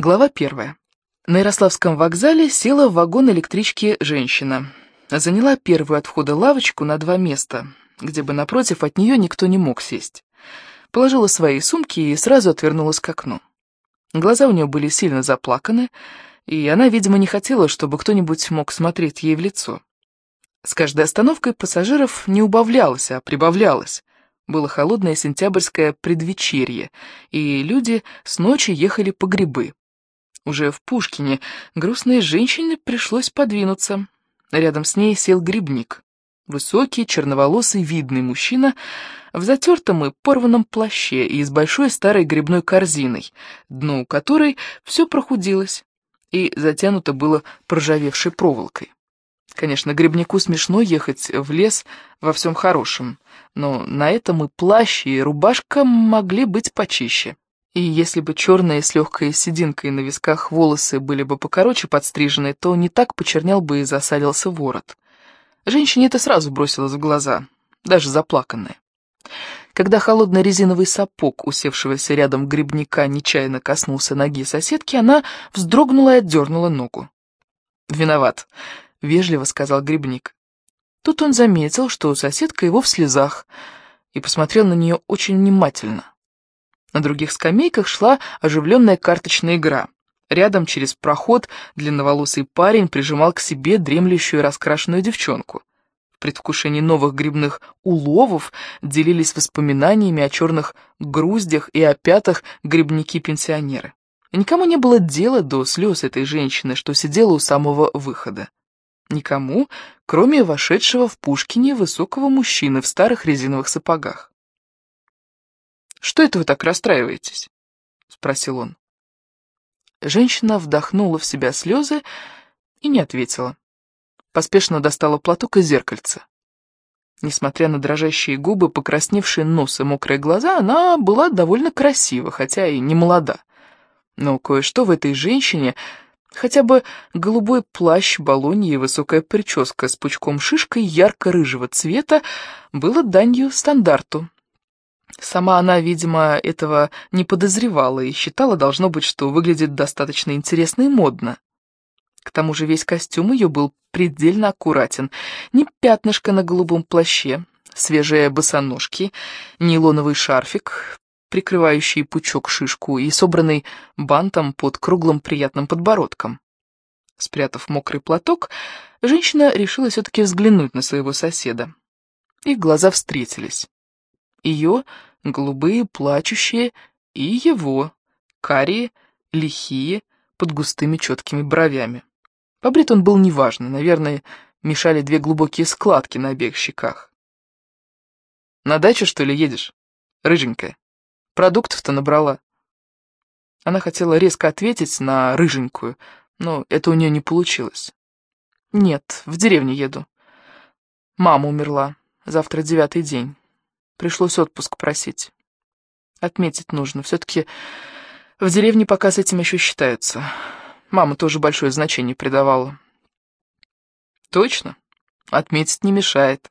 Глава первая. На Ярославском вокзале села в вагон электрички женщина. Заняла первую от входа лавочку на два места, где бы напротив от нее никто не мог сесть. Положила свои сумки и сразу отвернулась к окну. Глаза у нее были сильно заплаканы, и она, видимо, не хотела, чтобы кто-нибудь мог смотреть ей в лицо. С каждой остановкой пассажиров не убавлялось, а прибавлялось. Было холодное сентябрьское предвечерье, и люди с ночи ехали по грибы. Уже в Пушкине грустной женщине пришлось подвинуться. Рядом с ней сел грибник. Высокий, черноволосый, видный мужчина в затертом и порванном плаще и с большой старой грибной корзиной, дно которой все прохудилось и затянуто было проржавевшей проволокой. Конечно, грибнику смешно ехать в лес во всем хорошем, но на этом и плащ, и рубашка могли быть почище. И если бы черные с легкой сединкой на висках волосы были бы покороче подстрижены, то не так почернял бы и засалился ворот. Женщине это сразу бросилось в глаза, даже заплаканная. Когда холодный резиновый сапог, усевшегося рядом грибника, нечаянно коснулся ноги соседки, она вздрогнула и отдернула ногу. «Виноват», — вежливо сказал грибник. Тут он заметил, что соседка его в слезах, и посмотрел на нее очень внимательно. На других скамейках шла оживленная карточная игра. Рядом через проход длинноволосый парень прижимал к себе дремлющую раскрашенную девчонку. В предвкушении новых грибных уловов делились воспоминаниями о черных груздях и опятах грибники-пенсионеры. Никому не было дела до слез этой женщины, что сидела у самого выхода. Никому, кроме вошедшего в Пушкине высокого мужчины в старых резиновых сапогах. Что это вы так расстраиваетесь?» — спросил он. Женщина вдохнула в себя слезы и не ответила. Поспешно достала платок и зеркальце. Несмотря на дрожащие губы, покрасневшие нос и мокрые глаза, она была довольно красива, хотя и не молода. Но кое-что в этой женщине, хотя бы голубой плащ, балонья и высокая прическа с пучком шишкой ярко-рыжего цвета, было данью стандарту, Сама она, видимо, этого не подозревала и считала, должно быть, что выглядит достаточно интересно и модно. К тому же весь костюм ее был предельно аккуратен. Ни пятнышка на голубом плаще, свежие босоножки, нейлоновый шарфик, прикрывающий пучок-шишку и собранный бантом под круглым приятным подбородком. Спрятав мокрый платок, женщина решила все-таки взглянуть на своего соседа. Их глаза встретились. Ее голубые, плачущие, и его, карие, лихие, под густыми четкими бровями. Побрит он был неважно, наверное, мешали две глубокие складки на обеих щеках. «На дачу, что ли, едешь? Рыженькая. Продуктов-то набрала». Она хотела резко ответить на рыженькую, но это у нее не получилось. «Нет, в деревню еду. Мама умерла. Завтра девятый день. Пришлось отпуск просить. Отметить нужно. Все-таки в деревне пока с этим еще считаются. Мама тоже большое значение придавала. Точно. Отметить не мешает.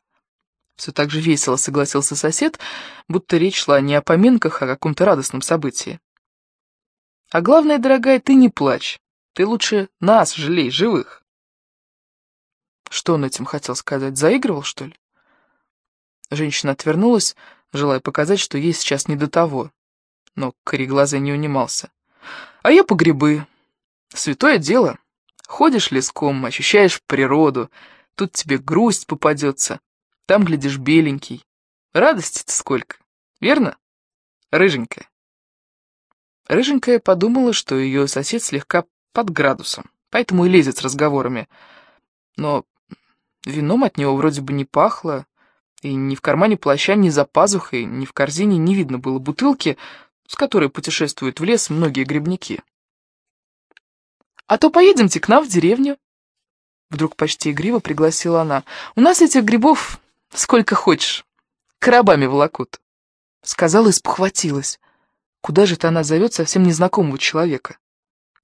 Все так же весело согласился сосед, будто речь шла не о поминках, а о каком-то радостном событии. А главное, дорогая, ты не плачь. Ты лучше нас жалей, живых. Что он этим хотел сказать? Заигрывал, что ли? Женщина отвернулась, желая показать, что ей сейчас не до того. Но кореглазый не унимался. «А я по грибы. Святое дело. Ходишь леском, ощущаешь природу. Тут тебе грусть попадется. Там, глядишь, беленький. Радости-то сколько. Верно? Рыженькая». Рыженькая подумала, что ее сосед слегка под градусом, поэтому и лезет с разговорами. Но вином от него вроде бы не пахло, и ни в кармане плаща, ни за пазухой, ни в корзине не видно было бутылки, с которой путешествуют в лес многие грибники. «А то поедемте к нам в деревню», — вдруг почти игриво пригласила она. «У нас этих грибов сколько хочешь, коробами волокут». Сказала и спохватилась. Куда же это она зовет совсем незнакомого человека?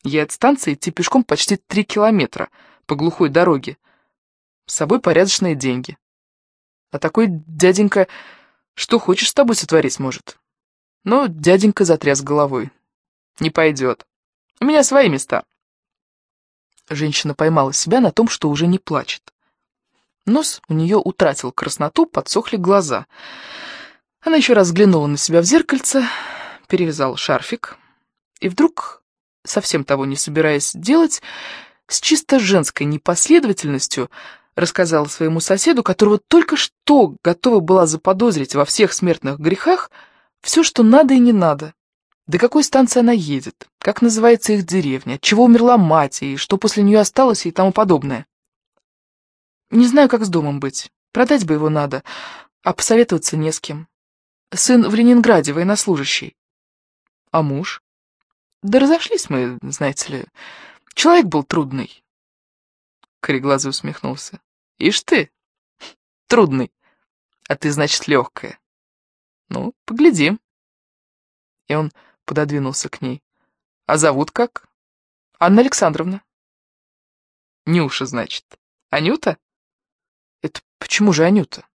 Ей от станции идти пешком почти три километра по глухой дороге. С собой порядочные деньги. А такой дяденька что хочешь с тобой сотворить может. Но дяденька затряс головой. Не пойдет. У меня свои места». Женщина поймала себя на том, что уже не плачет. Нос у нее утратил красноту, подсохли глаза. Она еще раз взглянула на себя в зеркальце, перевязала шарфик, и вдруг, совсем того не собираясь делать, с чисто женской непоследовательностью рассказала своему соседу, которого только что готова была заподозрить во всех смертных грехах, все, что надо и не надо. До какой станции она едет, как называется их деревня, чего умерла мать и что после нее осталось и тому подобное. Не знаю, как с домом быть. Продать бы его надо, а посоветоваться не с кем. Сын в Ленинграде, военнослужащий. А муж? Да разошлись мы, знаете ли. Человек был трудный. Кореглазый усмехнулся. Ишь ты, трудный. А ты, значит, легкая. Ну, поглядим. И он пододвинулся к ней. А зовут как? Анна Александровна. Нюша, значит. Анюта? Это почему же Анюта?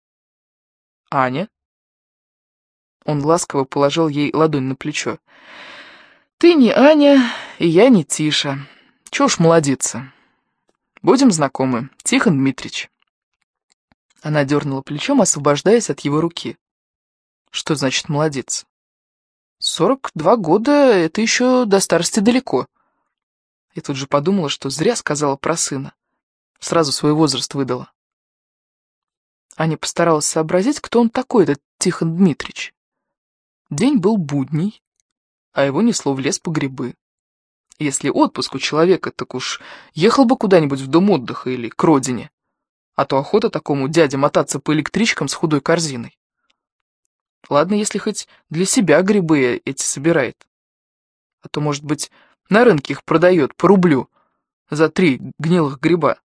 Аня? Он ласково положил ей ладонь на плечо. Ты не Аня, и я не Тиша. Чего ж молодиться? Будем знакомы. Тихон Дмитрич. Она дернула плечом, освобождаясь от его руки. Что значит молодец? Сорок два года — это еще до старости далеко. И тут же подумала, что зря сказала про сына. Сразу свой возраст выдала. Аня постаралась сообразить, кто он такой, этот Тихон Дмитрич. День был будний, а его несло в лес по грибы. Если отпуск у человека, так уж ехал бы куда-нибудь в дом отдыха или к родине. А то охота такому дяде мотаться по электричкам с худой корзиной. Ладно, если хоть для себя грибы эти собирает. А то, может быть, на рынке их продает по рублю за три гнилых гриба.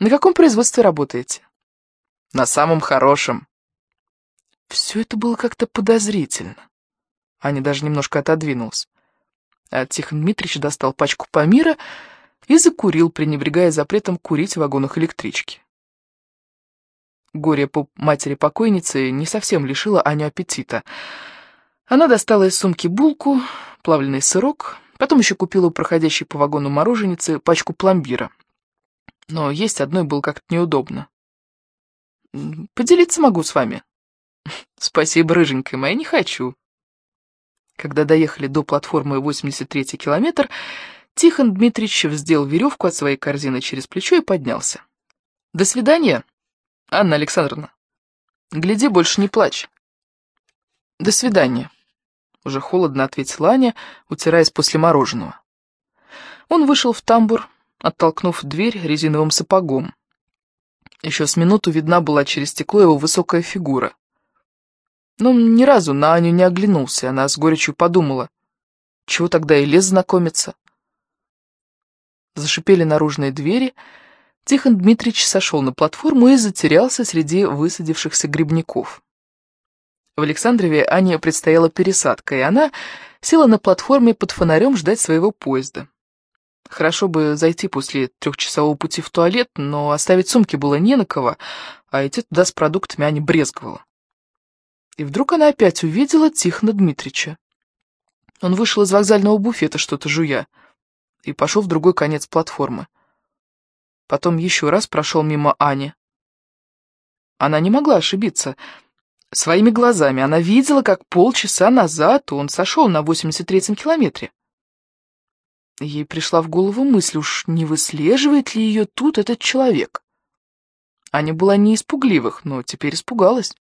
На каком производстве работаете? На самом хорошем. Все это было как-то подозрительно. Аня даже немножко отодвинулась. А Тихон Дмитриевич достал пачку Памира и закурил, пренебрегая запретом курить в вагонах электрички. Горе по матери покойницы не совсем лишило Аню аппетита. Она достала из сумки булку, плавленый сырок, потом еще купила у проходящей по вагону мороженицы пачку пломбира. Но есть одной было как-то неудобно. «Поделиться могу с вами». «Спасибо, рыженькая моя, не хочу», когда доехали до платформы 83-й километр, Тихон Дмитриевич вздел веревку от своей корзины через плечо и поднялся. «До свидания, Анна Александровна. Гляди, больше не плачь». «До свидания», — уже холодно ответила Аня, утираясь после мороженого. Он вышел в тамбур, оттолкнув дверь резиновым сапогом. Еще с минуту видна была через стекло его высокая фигура. Но он ни разу на Аню не оглянулся, она с горечью подумала. Чего тогда и лез знакомиться? Зашипели наружные двери. Тихон Дмитрич сошел на платформу и затерялся среди высадившихся грибников. В Александрове Ане предстояла пересадка, и она села на платформе под фонарем ждать своего поезда. Хорошо бы зайти после трехчасового пути в туалет, но оставить сумки было не на кого, а идти туда с продуктами Аня брезговала. И вдруг она опять увидела Тихона Дмитрича. Он вышел из вокзального буфета, что-то жуя, и пошел в другой конец платформы. Потом еще раз прошел мимо Ани. Она не могла ошибиться. Своими глазами она видела, как полчаса назад он сошел на 83-м километре. Ей пришла в голову мысль, уж не выслеживает ли ее тут этот человек. Аня была не испугливых, но теперь испугалась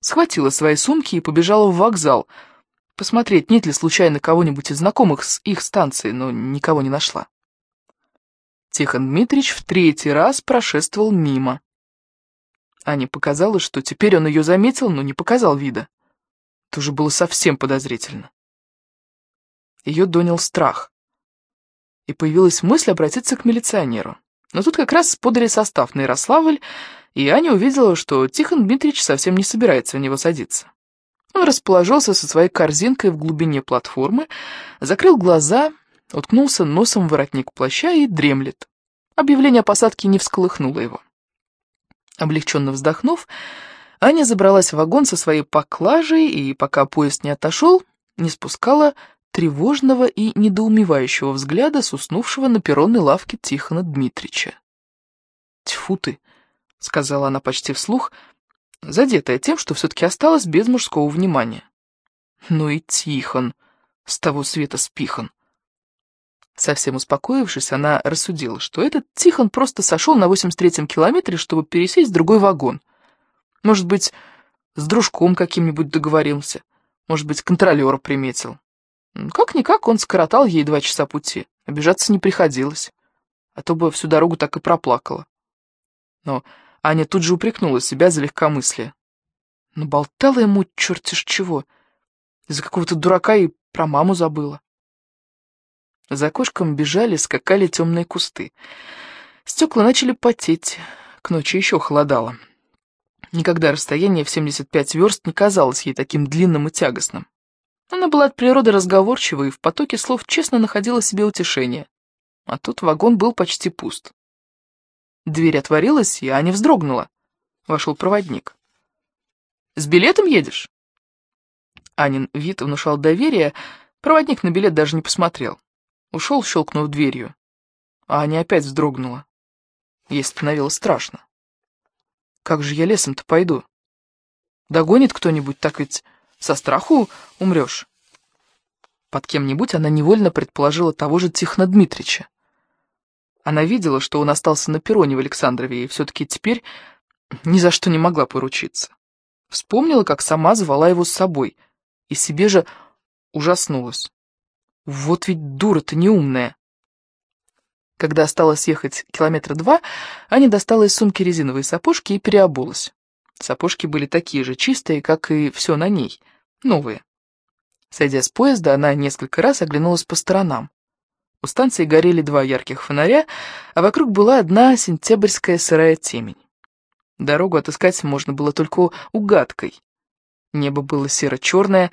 схватила свои сумки и побежала в вокзал, посмотреть, нет ли случайно кого-нибудь из знакомых с их станции, но никого не нашла. Тихон Дмитрич в третий раз прошествовал мимо. Ане показалось, что теперь он ее заметил, но не показал вида. Это уже было совсем подозрительно. Ее донял страх. И появилась мысль обратиться к милиционеру. Но тут как раз подали состав на Ярославль, и Аня увидела, что Тихон Дмитриевич совсем не собирается в него садиться. Он расположился со своей корзинкой в глубине платформы, закрыл глаза, уткнулся носом в воротник плаща и дремлет. Объявление о посадке не всколыхнуло его. Облегченно вздохнув, Аня забралась в вагон со своей поклажей и, пока поезд не отошел, не спускала тревожного и недоумевающего взгляда с уснувшего на перронной лавке Тихона Дмитрича. «Тьфу ты!» — сказала она почти вслух, задетая тем, что все-таки осталась без мужского внимания. «Ну и Тихон, с того света спихан!» Совсем успокоившись, она рассудила, что этот Тихон просто сошел на 83-м километре, чтобы пересесть в другой вагон. Может быть, с дружком каким-нибудь договорился, может быть, контролера приметил. Как-никак он скоротал ей два часа пути, обижаться не приходилось, а то бы всю дорогу так и проплакала. Но Аня тут же упрекнула себя за легкомыслие. Наболтала ему черти ж чего, из-за какого-то дурака и про маму забыла. За окошком бежали, скакали темные кусты. Стекла начали потеть, к ночи еще холодало. Никогда расстояние в 75 верст не казалось ей таким длинным и тягостным. Она была от природы разговорчива и в потоке слов честно находила себе утешение. А тут вагон был почти пуст. Дверь отворилась, и Аня вздрогнула. Вошел проводник. «С билетом едешь?» Анин вид внушал доверие, проводник на билет даже не посмотрел. Ушел, щелкнув дверью. А Аня опять вздрогнула. Ей становилось страшно. Как же я лесом-то пойду? Догонит кто-нибудь, так ведь со страху умрешь. Под кем-нибудь она невольно предположила того же Тихона Дмитрича. Она видела, что он остался на перроне в Александрове, и все-таки теперь ни за что не могла поручиться. Вспомнила, как сама звала его с собой, и себе же ужаснулась. Вот ведь дура-то неумная. Когда осталось ехать километра два, Аня достала из сумки резиновые сапожки и переобулась. Сапожки были такие же чистые, как и все на ней, новые. Сойдя с поезда, она несколько раз оглянулась по сторонам. У станции горели два ярких фонаря, а вокруг была одна сентябрьская сырая темень. Дорогу отыскать можно было только угадкой. Небо было серо-черное,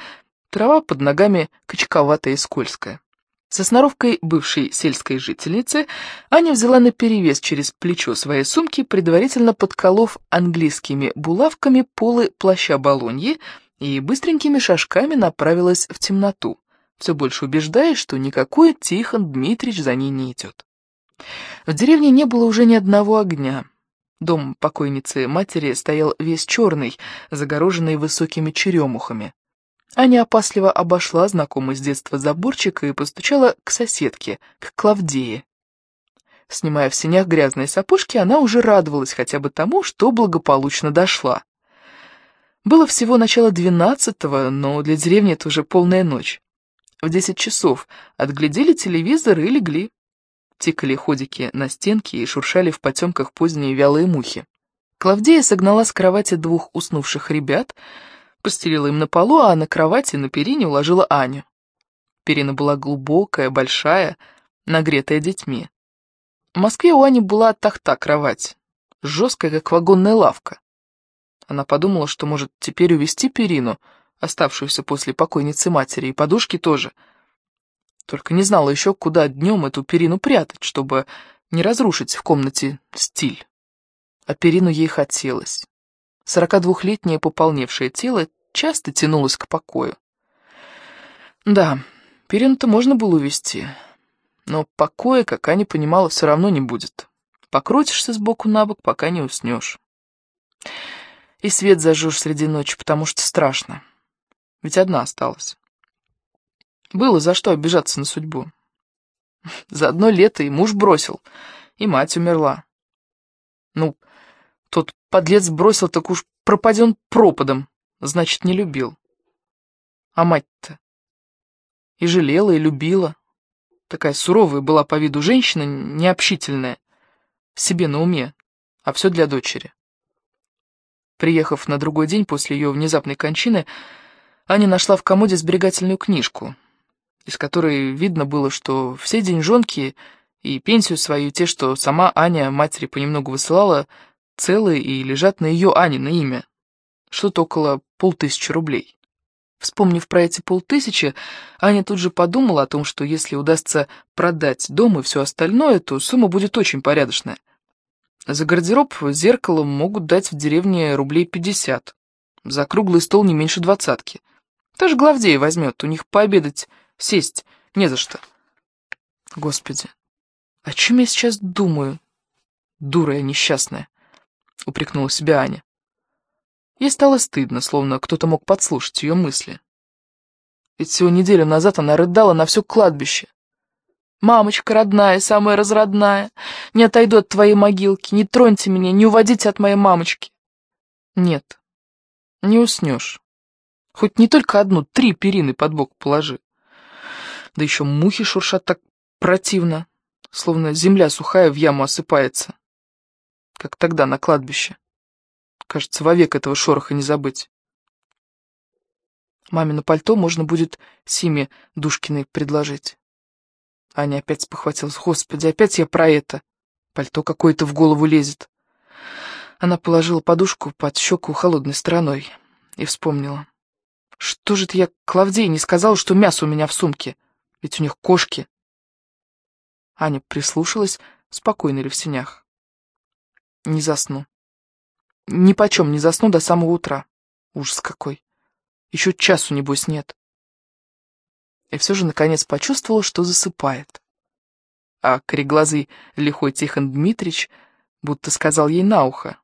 трава под ногами качковатая и скользкая. Со сноровкой бывшей сельской жительницы Аня взяла на перевес через плечо своей сумки, предварительно подколов английскими булавками полы плаща Болоньи и быстренькими шажками направилась в темноту, все больше убеждаясь, что никакой Тихон Дмитрич за ней не идет. В деревне не было уже ни одного огня. Дом покойницы матери стоял весь черный, загороженный высокими черемухами. Аня опасливо обошла знакомый с детства заборчик и постучала к соседке, к Клавдее. Снимая в синях грязные сапожки, она уже радовалась хотя бы тому, что благополучно дошла. Было всего начало двенадцатого, но для деревни это уже полная ночь. В десять часов отглядели телевизор и легли. Тикали ходики на стенке и шуршали в потемках поздние вялые мухи. Клавдея согнала с кровати двух уснувших ребят — постелила им на полу, а на кровати на перине уложила Аню. Перина была глубокая, большая, нагретая детьми. В Москве у Ани была тахта-кровать, жесткая, как вагонная лавка. Она подумала, что может теперь увести перину, оставшуюся после покойницы матери, и подушки тоже. Только не знала еще, куда днем эту перину прятать, чтобы не разрушить в комнате стиль. А перину ей хотелось. Сорока двухлетнее пополневшее тело часто тянулась к покою. Да, перину-то можно было увести, но покоя, как Аня понимала, все равно не будет. Покрутишься сбоку на бок, пока не уснешь. И свет зажжешь среди ночи, потому что страшно. Ведь одна осталась. Было за что обижаться на судьбу. За одно лето и муж бросил, и мать умерла. Ну, тот подлец бросил, так уж пропаден пропадом. Значит, не любил. А мать-то? И жалела, и любила. Такая суровая была по виду женщина, необщительная. Себе на уме, а все для дочери. Приехав на другой день после ее внезапной кончины, Аня нашла в комоде сберегательную книжку, из которой видно было, что все деньжонки и пенсию свою, те, что сама Аня матери понемногу высылала, целые и лежат на ее Ане на имя, что-то около полтысячи рублей. Вспомнив про эти полтысячи, Аня тут же подумала о том, что если удастся продать дом и все остальное, то сумма будет очень порядочная. За гардероб зеркало могут дать в деревне рублей пятьдесят. За круглый стол не меньше двадцатки. Даже Главдея возьмет, у них пообедать Сесть не за что. Господи, о чем я сейчас думаю? Дура я несчастная, упрекнула себя Аня. Ей стало стыдно, словно кто-то мог подслушать ее мысли. Ведь всего неделю назад она рыдала на все кладбище. «Мамочка родная, самая разродная, не отойду от твоей могилки, не троньте меня, не уводите от моей мамочки». Нет, не уснешь. Хоть не только одну, три перины под бок положи. Да еще мухи шуршат так противно, словно земля сухая в яму осыпается. Как тогда на кладбище. Кажется, вовек этого шороха не забыть. Мамину пальто можно будет Симе Душкиной предложить. Аня опять спохватилась. Господи, опять я про это. Пальто какое-то в голову лезет. Она положила подушку под щеку холодной стороной и вспомнила. Что же ты я Клавдей не сказал, что мясо у меня в сумке? Ведь у них кошки. Аня прислушалась, спокойно ли в синях. Не засну. Ни почем не засну до самого утра. Ужас какой. Еще часу, небось, нет. И все же, наконец, почувствовала, что засыпает. А кореглазый лихой Тихон Дмитрич будто сказал ей на ухо.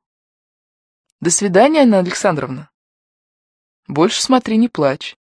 «До свидания, Анна Александровна. Больше смотри, не плачь.